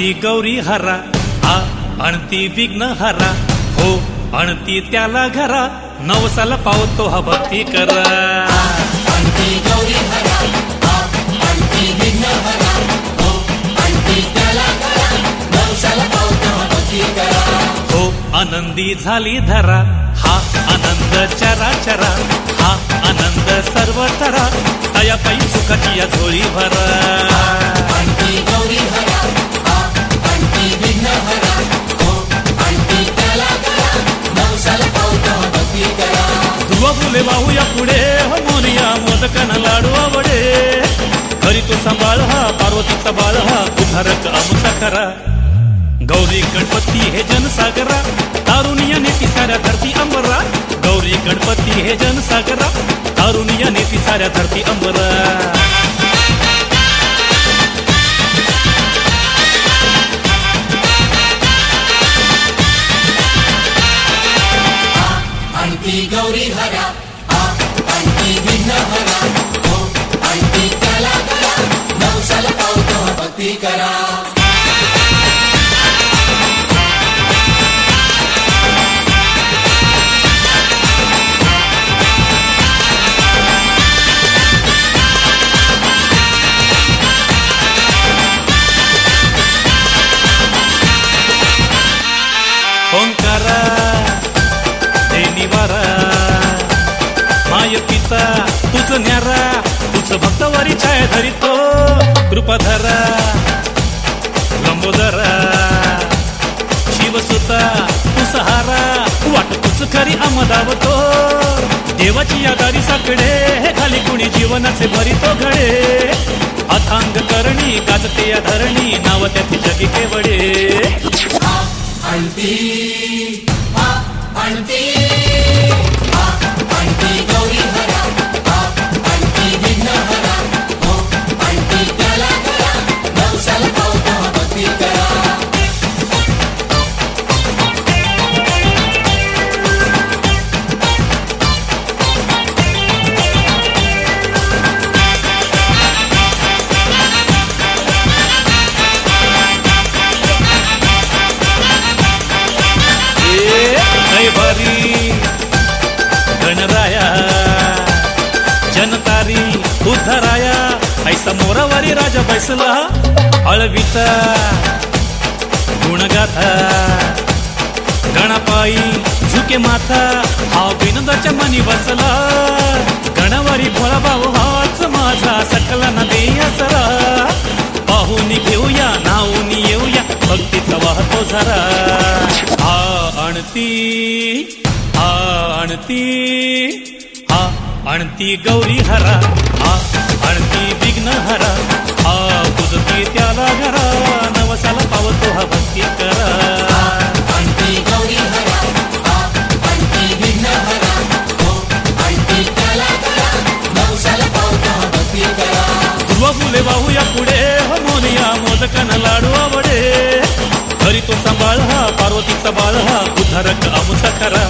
आणती गौरी हरा हा आणती विघ्न हरा हो आणती त्याला घरा नवसाला पावतो हा भक्ती करा. आणती गौरी हरा हा आणती विघ्न हरा हो आणती त्याला नवसाला पावतो भक्ती करा. हो आनंदी झाली धरा हा आनंद चरा चरा हा आनंद सर्व तरा तया पायी सुखाची या झोळी भरा. फुले वाहूया पुढे. मोनिया मोदकन लाडू आवडे. घरी तो सांभाळ हा पार्वतीचा बाळ हा. उधारक आमचा खरा. गौरी गणपती हे जनसागरा. तारुणिया नेती साऱ्या धरती अंबरा. गौरी गणपती हे जनसागरा. तारुणिया नेती साऱ्या धरती अंबरा. पावतो भक्ती करा ओंकारा हे माय पिता तुझ न्यारा तुझ भक्तवारी छाया धरितो. कृपाधरा लंबोदरा शिवसुता तू सहारा वाट तुझ खरी अमदावतो. देवाची या साकडे हे खाली कुणी जीवनाचे भरितो घडे. अथांग करणी गाजते या धरणी नाव त्याची जगी केवडे कैवारी गणराया जनतारी उद्धराया ऐसा मोरावारी राजा बैसला अळविता गुणगाथा गणपाई झुके माथा हा विनोदाच्या मनी बसला गणवारी भोळा भाऊ हाच माझा सकला नदी देया पाहुनी घेऊया नावून येऊया भक्तीचा वाहतो झरा आणती. हा आणती गौरी हरा. हा आणती विघ्न हरा. हा तुझती त्याला घरा. नवसाला पावतो हा भक्ती करा. गौरी हरा हा पावतो फुले वाहूया पुढे. हो मोनिया मोदकन लाडू आवडे. घरी तो सांभाळ हा पार्वतीचा बाळ हा. उद्धारक आमचा खरा